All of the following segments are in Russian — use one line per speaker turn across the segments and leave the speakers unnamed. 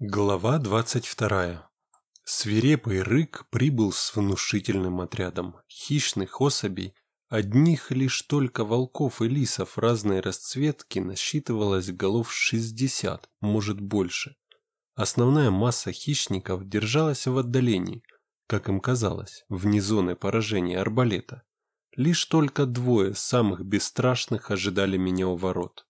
Глава двадцать вторая. Свирепый рык прибыл с внушительным отрядом хищных особей, одних лишь только волков и лисов разной расцветки насчитывалось голов шестьдесят, может больше. Основная масса хищников держалась в отдалении, как им казалось, вне зоны поражения арбалета. Лишь только двое самых бесстрашных ожидали меня у ворот.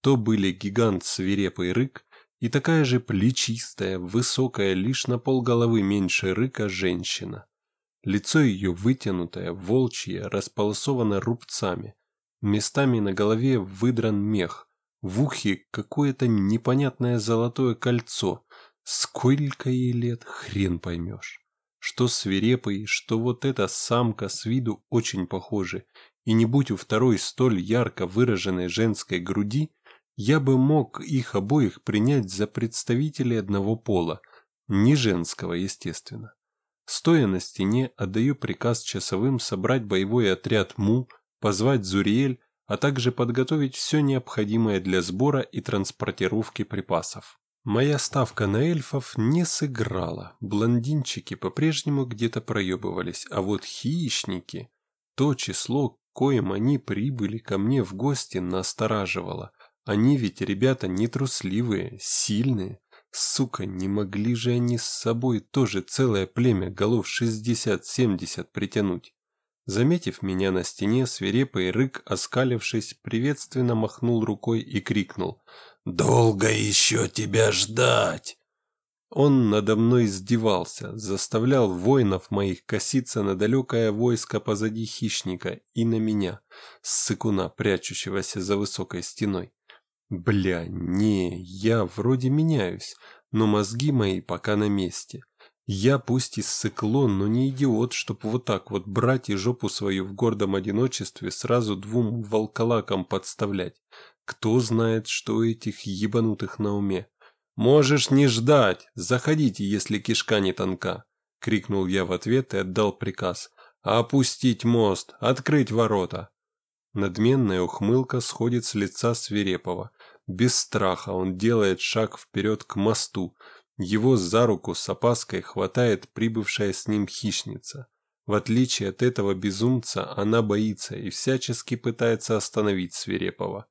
То были гигант свирепый рык и такая же плечистая, высокая, лишь на полголовы меньше рыка женщина. Лицо ее вытянутое, волчье, располосовано рубцами. Местами на голове выдран мех, в ухе какое-то непонятное золотое кольцо. Сколько ей лет, хрен поймешь. Что свирепый, что вот эта самка с виду очень похожи, и не будь у второй столь ярко выраженной женской груди, я бы мог их обоих принять за представителей одного пола, не женского, естественно. Стоя на стене, отдаю приказ часовым собрать боевой отряд МУ, позвать Зуриэль, а также подготовить все необходимое для сбора и транспортировки припасов. Моя ставка на эльфов не сыграла, блондинчики по-прежнему где-то проебывались, а вот хищники, то число, коим они прибыли ко мне в гости, настораживало. Они ведь ребята не трусливые, сильные. Сука, не могли же они с собой тоже целое племя голов 60-70 притянуть. Заметив меня на стене, свирепый рык, оскалившись, приветственно махнул рукой и крикнул «Долго еще тебя ждать!» Он надо мной издевался, заставлял воинов моих коситься на далекое войско позади хищника и на меня, ссыкуна, прячущегося за высокой стеной. Бля, не, я вроде меняюсь, но мозги мои пока на месте. Я пусть и ссыклон, но не идиот, чтоб вот так вот брать и жопу свою в гордом одиночестве сразу двум волколакам подставлять. Кто знает, что у этих ебанутых на уме. «Можешь не ждать! Заходите, если кишка не тонка!» — крикнул я в ответ и отдал приказ. «Опустить мост! Открыть ворота!» Надменная ухмылка сходит с лица свирепого. Без страха он делает шаг вперед к мосту. Его за руку с опаской хватает прибывшая с ним хищница. В отличие от этого безумца, она боится и всячески пытается остановить свирепого.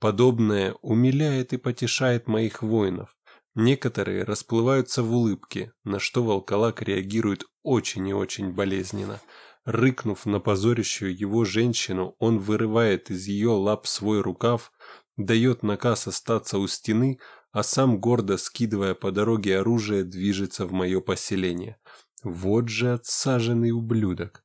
Подобное умиляет и потешает моих воинов. Некоторые расплываются в улыбке, на что волколак реагирует очень и очень болезненно. Рыкнув на позорящую его женщину, он вырывает из ее лап свой рукав, дает наказ остаться у стены, а сам, гордо скидывая по дороге оружие, движется в мое поселение. Вот же отсаженный ублюдок.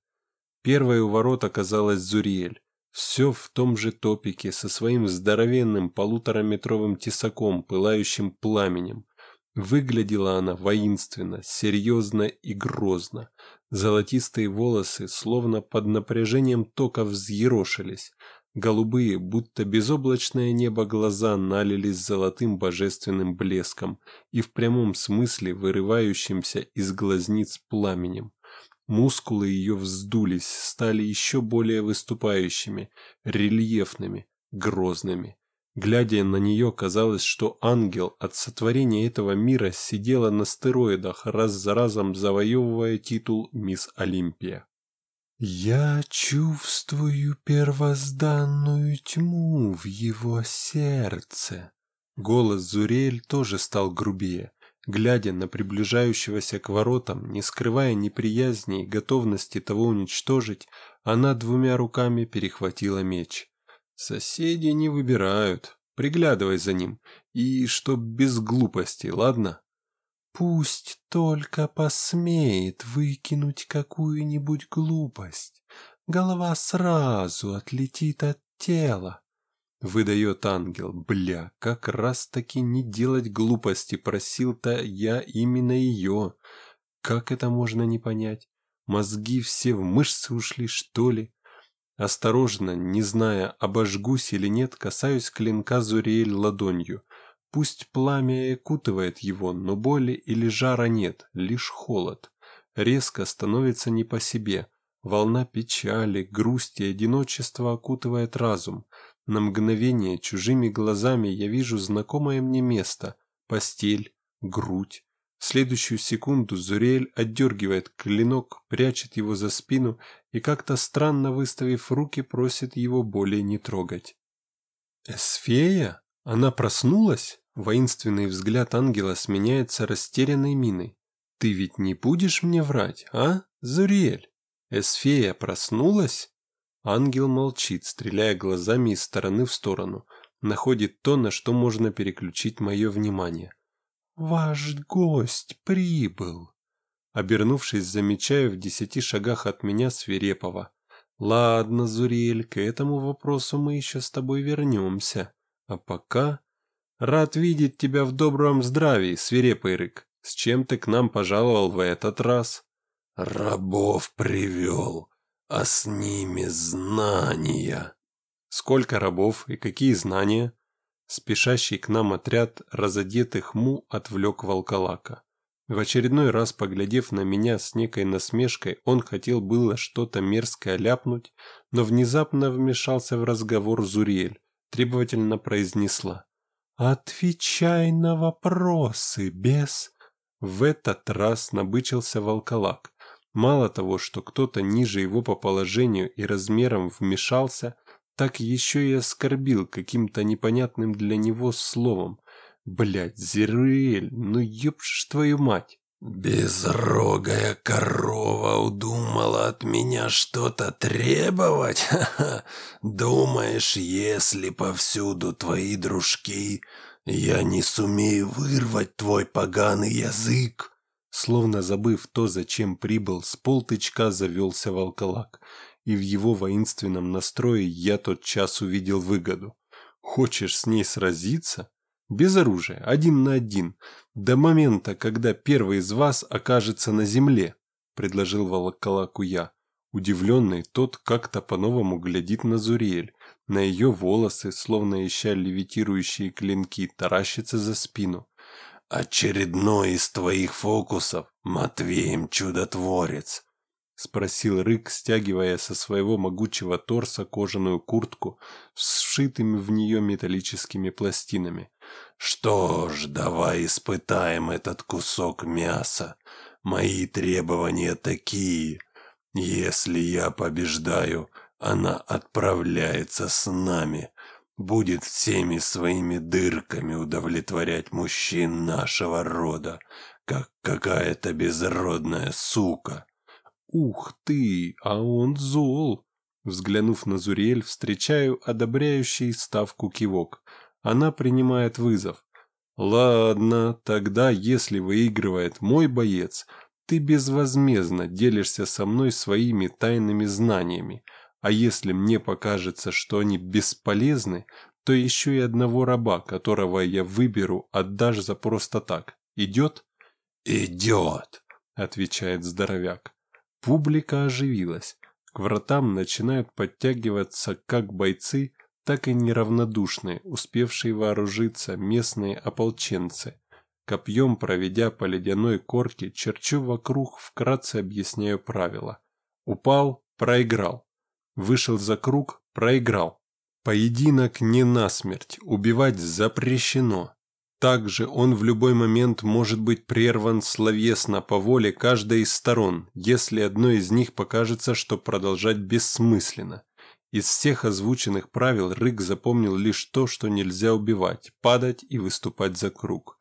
Первой у ворот оказалась Зуриэль. Все в том же топике, со своим здоровенным полутораметровым тесаком, пылающим пламенем. Выглядела она воинственно, серьезно и грозно. Золотистые волосы, словно под напряжением тока, взъерошились. Голубые, будто безоблачное небо глаза налились золотым божественным блеском и в прямом смысле вырывающимся из глазниц пламенем. Мускулы ее вздулись, стали еще более выступающими, рельефными, грозными. Глядя на нее, казалось, что ангел от сотворения этого мира сидела на стероидах, раз за разом завоевывая титул «Мисс Олимпия». «Я чувствую первозданную тьму в его сердце». Голос Зурель тоже стал грубее. Глядя на приближающегося к воротам, не скрывая неприязни и готовности того уничтожить, она двумя руками перехватила меч. «Соседи не выбирают. Приглядывай за ним. И чтоб без глупостей, ладно?» Пусть только посмеет выкинуть какую-нибудь глупость, голова сразу отлетит от тела. Выдает ангел, бля, как раз таки не делать глупости, просил-то я именно ее. Как это можно не понять? Мозги все в мышцы ушли, что ли? Осторожно, не зная, обожгусь или нет, касаюсь клинка Зуриэль ладонью. Пусть пламя и окутывает его, но боли или жара нет, лишь холод. Резко становится не по себе. Волна печали, грусти и одиночества окутывает разум. На мгновение чужими глазами я вижу знакомое мне место. Постель, грудь. В следующую секунду Зуриэль отдергивает клинок, прячет его за спину и как-то странно выставив руки, просит его более не трогать. «Эсфея? Она проснулась?» Воинственный взгляд ангела сменяется растерянной миной. «Ты ведь не будешь мне врать, а, Зуриэль? Эсфея проснулась?» Ангел молчит, стреляя глазами из стороны в сторону, находит то, на что можно переключить мое внимание. «Ваш гость прибыл!» Обернувшись, замечаю в десяти шагах от меня свирепого. «Ладно, Зурель, к этому вопросу мы еще с тобой вернемся. А пока...» «Рад видеть тебя в добром здравии, свирепый рык. С чем ты к нам пожаловал в этот раз?»
«Рабов привел, а с ними знания».
«Сколько рабов и какие знания?» Спешащий к нам отряд разодетых му отвлек волколака. В очередной раз, поглядев на меня с некой насмешкой, он хотел было что-то мерзкое ляпнуть, но внезапно вмешался в разговор Зурель, требовательно произнесла. «Отвечай на вопросы, бес!» В этот раз набычился волколак. Мало того, что кто-то ниже его по положению и размерам вмешался, так еще и оскорбил каким-то непонятным для него словом. Блядь, Зируэль, ну ёбшь твою мать!
«Безрогая корова удумала от меня что-то требовать? Ха-ха! Думаешь, если повсюду твои дружки, я не сумею вырвать твой поганый язык?»
Словно забыв то, зачем прибыл, с полтычка завелся волколак и в его воинственном настрое я тот час увидел выгоду. Хочешь с ней сразиться? Без оружия, один на один, до момента, когда первый из вас окажется на земле, предложил Волоколаку я. Удивленный, тот как-то по-новому глядит на Зуриэль, на ее волосы, словно ища левитирующие клинки, таращится за спину.
«Очередной из твоих фокусов, Матвеем Чудотворец. — спросил Рык, стягивая со своего могучего торса кожаную куртку с вшитыми в нее металлическими пластинами. «Что ж, давай испытаем этот кусок мяса. Мои требования такие. Если я побеждаю, она отправляется с нами, будет всеми своими дырками удовлетворять мужчин нашего рода, как какая-то безродная сука».
«Ух ты, а он зол!» Взглянув на Зурель, встречаю одобряющий ставку кивок. Она принимает вызов. «Ладно, тогда, если выигрывает мой боец, ты безвозмездно делишься со мной своими тайными знаниями, а если мне покажется, что они бесполезны, то еще и одного раба, которого я выберу, отдашь за просто так. Идет?»
«Идет», —
отвечает здоровяк. Публика оживилась. К вратам начинают подтягиваться как бойцы, так и неравнодушные, успевшие вооружиться местные ополченцы. Копьем проведя по ледяной корке, черчу вокруг, вкратце объясняю правила. Упал – проиграл. Вышел за круг – проиграл. Поединок не насмерть, убивать запрещено. Также он в любой момент может быть прерван словесно по воле каждой из сторон, если одной из них покажется, что продолжать бессмысленно. Из всех озвученных правил Рык запомнил лишь то, что нельзя убивать, падать и выступать за круг.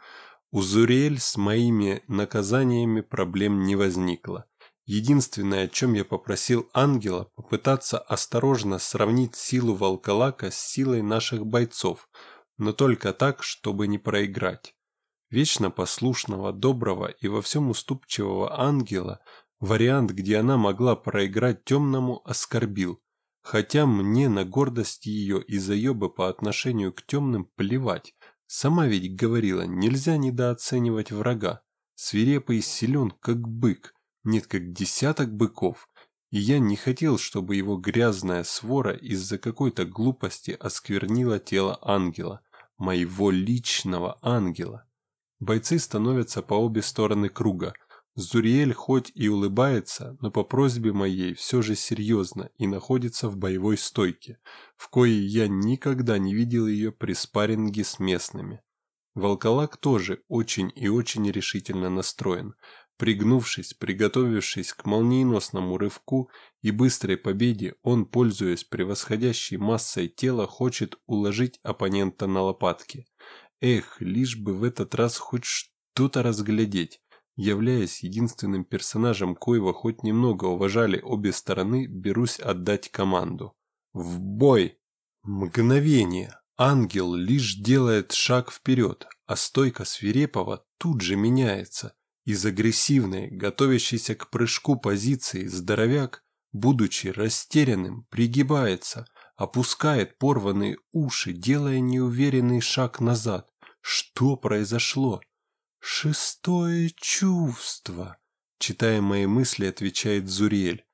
У Зурель с моими наказаниями проблем не возникло. Единственное, о чем я попросил ангела, попытаться осторожно сравнить силу волколака с силой наших бойцов – но только так, чтобы не проиграть. Вечно послушного, доброго и во всем уступчивого ангела вариант, где она могла проиграть темному, оскорбил. Хотя мне на гордость ее и заебы по отношению к темным плевать. Сама ведь говорила, нельзя недооценивать врага. Свирепый силен, как бык, нет, как десяток быков. И я не хотел, чтобы его грязная свора из-за какой-то глупости осквернила тело ангела моего личного ангела. Бойцы становятся по обе стороны круга. Зуриэль хоть и улыбается, но по просьбе моей все же серьезно и находится в боевой стойке, в коей я никогда не видел ее при спарринге с местными. Волколак тоже очень и очень решительно настроен. Пригнувшись, приготовившись к молниеносному рывку и быстрой победе, он, пользуясь превосходящей массой тела, хочет уложить оппонента на лопатки. Эх, лишь бы в этот раз хоть что-то разглядеть. Являясь единственным персонажем, коего хоть немного уважали обе стороны, берусь отдать команду. В бой! Мгновение! Ангел лишь делает шаг вперед, а стойка свирепого тут же меняется. Из агрессивной, готовящейся к прыжку позиции, здоровяк, будучи растерянным, пригибается, опускает порванные уши, делая неуверенный шаг назад. Что произошло? «Шестое чувство», — читая мои мысли, отвечает Зурель.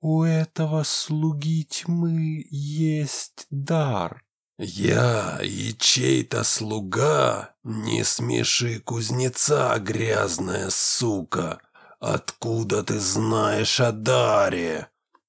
«У этого слуги тьмы есть дар».
«Я и чей-то слуга? Не смеши кузнеца, грязная сука! Откуда ты знаешь о даре?»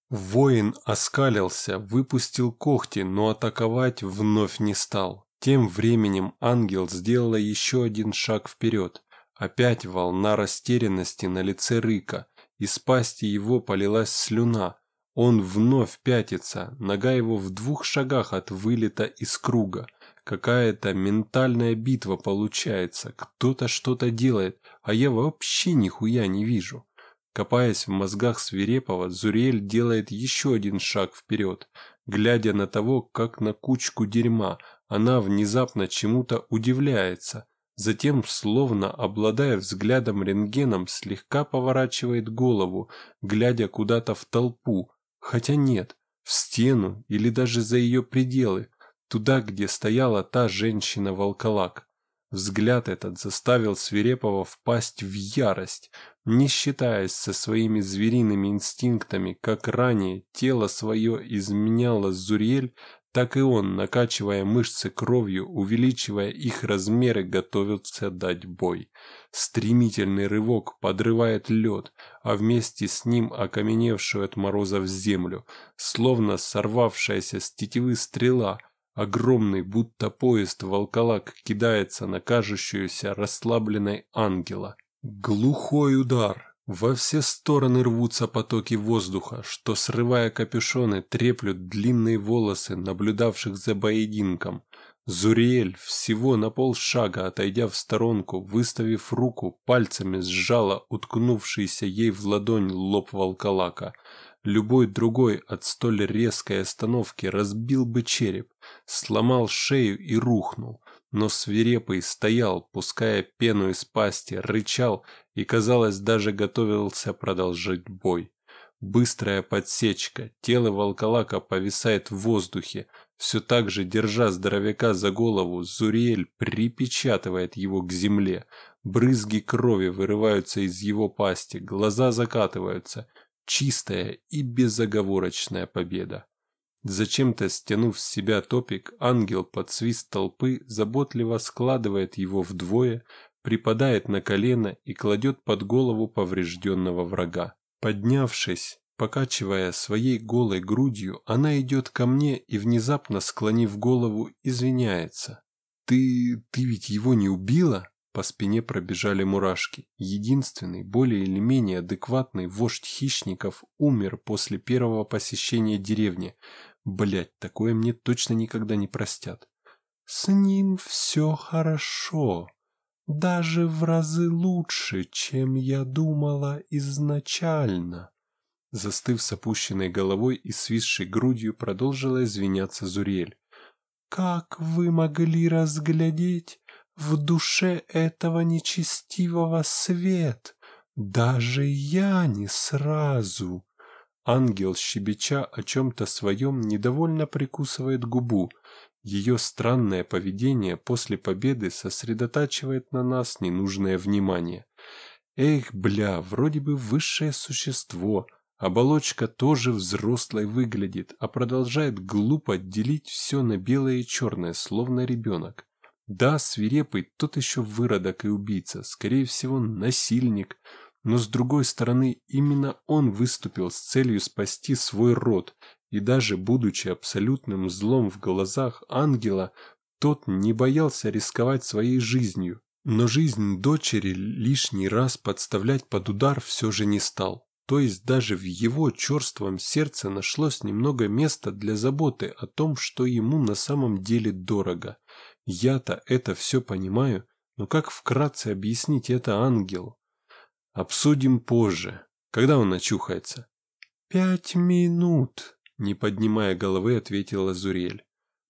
Воин оскалился, выпустил когти, но атаковать вновь не стал. Тем временем ангел сделала еще один шаг вперед. Опять волна растерянности на лице Рыка. Из пасти его полилась слюна. Он вновь пятится, нога его в двух шагах от вылета из круга. Какая-то ментальная битва получается, кто-то что-то делает, а я вообще нихуя не вижу. Копаясь в мозгах свирепого, Зуриэль делает еще один шаг вперед, глядя на того, как на кучку дерьма, она внезапно чему-то удивляется – Затем, словно обладая взглядом рентгеном, слегка поворачивает голову, глядя куда-то в толпу, хотя нет, в стену или даже за ее пределы, туда, где стояла та женщина-волколак. Взгляд этот заставил Свирепого впасть в ярость, не считаясь со своими звериными инстинктами, как ранее тело свое изменяло Зурьель, так и он, накачивая мышцы кровью, увеличивая их размеры, готовился дать бой. Стремительный рывок подрывает лед, а вместе с ним окаменевшую от мороза в землю, словно сорвавшаяся с тетивы стрела, огромный, будто поезд волколак кидается на кажущуюся расслабленной ангела. Глухой удар, во все стороны рвутся потоки воздуха, что, срывая капюшоны, треплют длинные волосы наблюдавших за поединком. Зуриэль, всего на полшага отойдя в сторонку, выставив руку, пальцами сжала уткнувшийся ей в ладонь лоб волколака. Любой другой от столь резкой остановки разбил бы череп, сломал шею и рухнул но свирепый стоял, пуская пену из пасти, рычал и, казалось, даже готовился продолжить бой. Быстрая подсечка, тело волколака повисает в воздухе, все так же, держа здоровяка за голову, Зуриэль припечатывает его к земле. Брызги крови вырываются из его пасти, глаза закатываются. Чистая и безоговорочная победа. Зачем-то стянув с себя топик, ангел под свист толпы заботливо складывает его вдвое, припадает на колено и кладет под голову поврежденного врага. Поднявшись, покачивая своей голой грудью, она идет ко мне и, внезапно склонив голову, извиняется. «Ты... ты ведь его не убила?» По спине пробежали мурашки. Единственный, более или менее адекватный вождь хищников умер после первого посещения деревни. Блять, такое мне точно никогда не простят. С ним все хорошо. Даже в разы лучше, чем я думала изначально. Застыв с опущенной головой и свисшей грудью, продолжила извиняться Зурель. «Как вы могли разглядеть в душе этого нечестивого свет. Даже я не сразу. Ангел, щебеча о чем-то своем, недовольно прикусывает губу. Ее странное поведение после победы сосредотачивает на нас ненужное внимание. Эх, бля, вроде бы высшее существо, оболочка тоже взрослой выглядит, а продолжает глупо делить все на белое и черное, словно ребенок. Да, свирепый, тот еще выродок и убийца, скорее всего, насильник. Но с другой стороны, именно он выступил с целью спасти свой род, и даже будучи абсолютным злом в глазах ангела, Тот не боялся рисковать своей жизнью, но жизнь дочери лишний раз подставлять под удар все же не стал. То есть даже в его черством сердце нашлось немного места для заботы о том, что ему на самом деле дорого. Я-то это все понимаю, но как вкратце объяснить это ангелу? Обсудим позже, когда он очухается. «Пять минут», — не поднимая головы, ответила Зурель.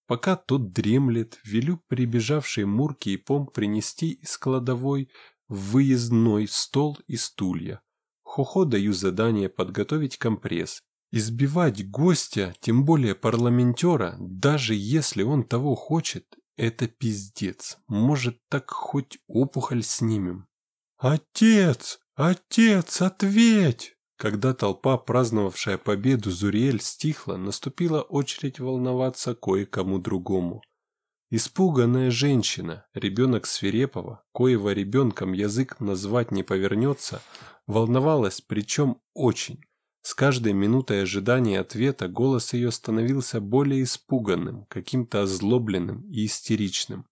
Пока тот дремлет, велю прибежавшей Мурке и Пом принести из кладовой выездной стол и стулья. Хохо даю задание подготовить компресс. Избивать гостя, тем более парламентера, даже если он того хочет, это пиздец. Может, так хоть опухоль снимем. «Отец! Отец, ответь!» Когда толпа, праздновавшая победу Зуриэль, стихла, наступила очередь волноваться кое-кому другому. Испуганная женщина, ребенок свирепого, коего ребенком язык назвать не повернется, волновалась, причем очень. С каждой минутой ожидания ответа голос ее становился более испуганным, каким-то озлобленным и истеричным.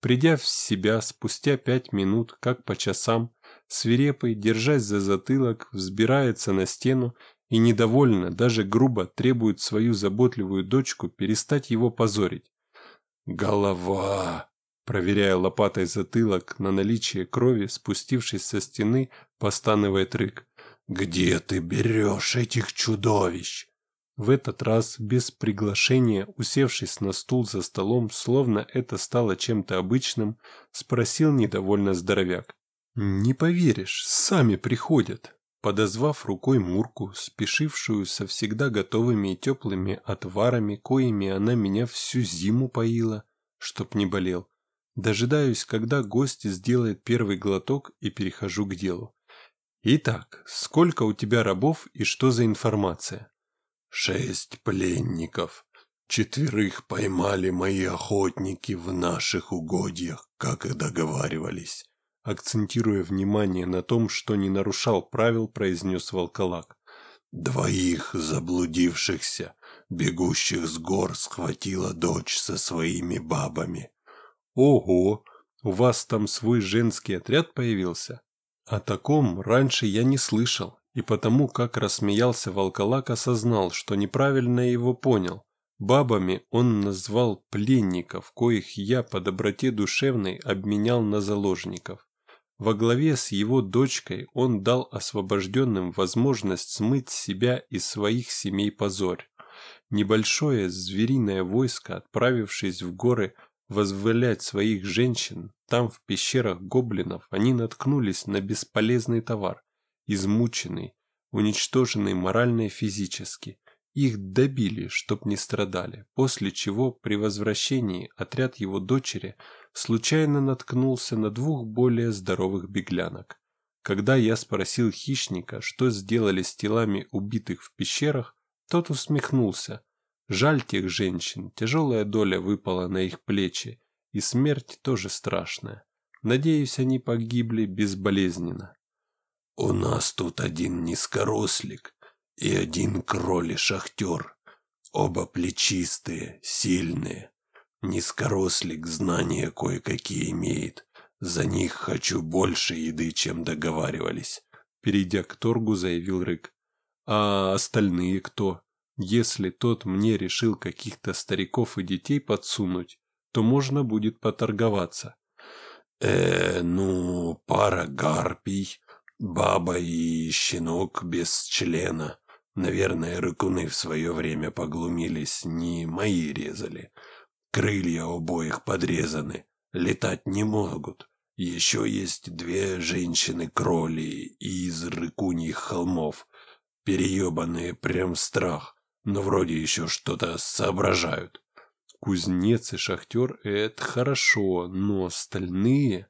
Придя в себя спустя пять минут, как по часам, свирепый, держась за затылок, взбирается на стену и недовольно, даже грубо требует свою заботливую дочку перестать его позорить. «Голова!» Проверяя лопатой затылок на наличие крови, спустившись со стены, постанывает рык. «Где ты берешь этих чудовищ?» В этот раз, без приглашения, усевшись на стул за столом, словно это стало чем-то обычным, спросил недовольно здоровяк. «Не поверишь, сами приходят!» Подозвав рукой Мурку, спешившую со всегда готовыми и теплыми отварами, коими она меня всю зиму поила, чтоб не болел, Дожидаюсь, когда гость сделает первый глоток и перехожу к делу. Итак, сколько у тебя рабов и что за информация?
Шесть пленников. Четверых поймали мои охотники в наших угодьях, как и договаривались.
Акцентируя внимание на том, что не нарушал правил, произнес волколак.
Двоих заблудившихся, бегущих с гор, схватила дочь со своими бабами.
Ого, у вас там свой женский отряд появился? О таком раньше я не слышал, и потому, как рассмеялся волколак, осознал, что неправильно его понял. Бабами он назвал пленников, коих я по доброте душевной обменял на заложников. Во главе с его дочкой он дал освобожденным возможность смыть себя и своих семей позорь. Небольшое звериное войско, отправившись в горы, возвылять своих женщин, там в пещерах гоблинов они наткнулись на бесполезный товар, измученный, уничтоженный морально и физически. Их добили, чтоб не страдали, после чего при возвращении отряд его дочери случайно наткнулся на двух более здоровых беглянок. Когда я спросил хищника, что сделали с телами убитых в пещерах, тот усмехнулся, Жаль тех женщин, тяжелая доля выпала на их плечи, и смерть тоже страшная. Надеюсь, они погибли безболезненно.
«У нас тут один низкорослик и один кроли-шахтер. Оба плечистые, сильные. Низкорослик знания кое-какие имеет. За них хочу больше еды, чем договаривались», —
перейдя к торгу, заявил Рык. «А остальные кто?» Если тот мне решил каких-то стариков и детей подсунуть, то можно будет поторговаться.
э ну, пара гарпий, баба и щенок без члена. Наверное, рыкуны в свое время поглумились, не мои резали. Крылья обоих подрезаны, летать не могут. Еще есть две женщины-кроли из рыкуньих холмов, переебанные прям страх но вроде еще что-то соображают.
Кузнец и шахтер — это хорошо, но остальные...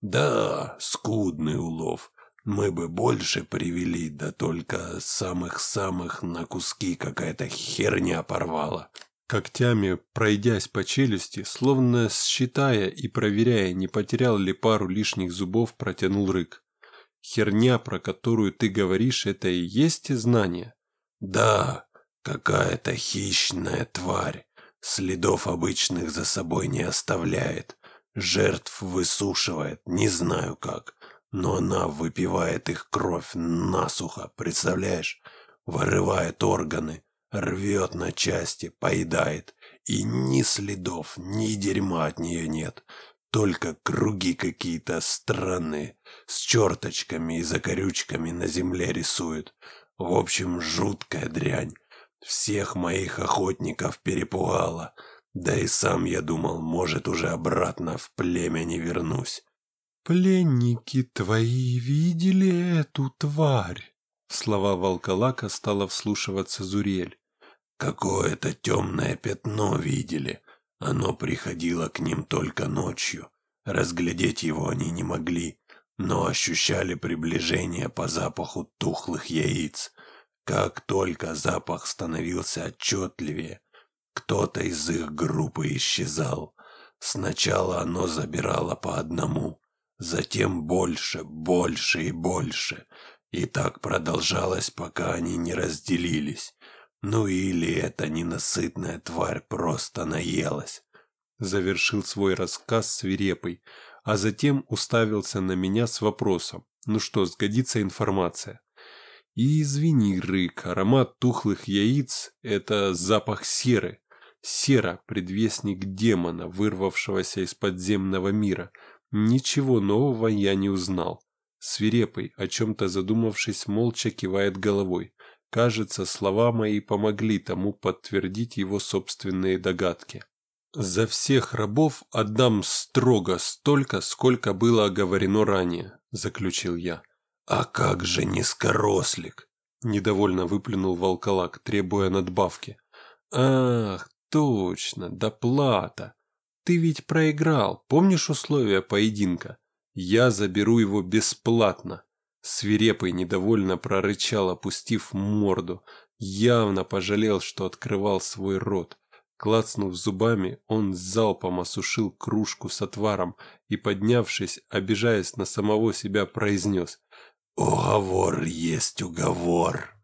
Да, скудный улов. Мы бы больше привели, да только самых-самых на куски какая-то херня порвала.
Когтями, пройдясь по челюсти, словно считая и проверяя, не потерял ли пару лишних зубов, протянул рык. Херня, про которую ты говоришь, это и есть знание?
Да, Какая-то хищная тварь. Следов обычных за собой не оставляет. Жертв высушивает, не знаю как. Но она выпивает их кровь насухо, представляешь? Вырывает органы, рвет на части, поедает. И ни следов, ни дерьма от нее нет. Только круги какие-то странные, с черточками и закорючками на земле рисуют. В общем, жуткая дрянь. Всех моих охотников перепугала. Да и сам я думал, может, уже обратно в племя не вернусь.
«Пленники твои видели эту тварь?» слова волколака стала вслушиваться Зурель.
«Какое-то темное пятно видели. Оно приходило к ним только ночью. Разглядеть его они не могли, но ощущали приближение по запаху тухлых яиц. Как только запах становился отчетливее, кто-то из их группы исчезал. Сначала оно забирало по одному, затем больше, больше и больше. И так продолжалось, пока они не разделились. Ну или эта ненасытная тварь просто наелась.
Завершил свой рассказ свирепый, а затем уставился на меня с вопросом. Ну что, сгодится информация? И извини, Рык, аромат тухлых яиц – это запах серы. Сера – предвестник демона, вырвавшегося из подземного мира. Ничего нового я не узнал. Свирепый, о чем-то задумавшись, молча кивает головой. Кажется, слова мои помогли тому подтвердить его собственные догадки. «За всех рабов отдам строго столько, сколько было оговорено ранее», – заключил я.
«А как же низкорослик?»
– недовольно выплюнул волколак, требуя надбавки. «Ах, точно, доплата. Ты ведь проиграл, помнишь условия поединка? Я заберу его бесплатно». Свирепый недовольно прорычал, опустив морду. Явно пожалел, что открывал свой рот. Клацнув зубами, он залпом осушил кружку с отваром и, поднявшись, обижаясь на самого себя, произнес
«Уговор есть уговор».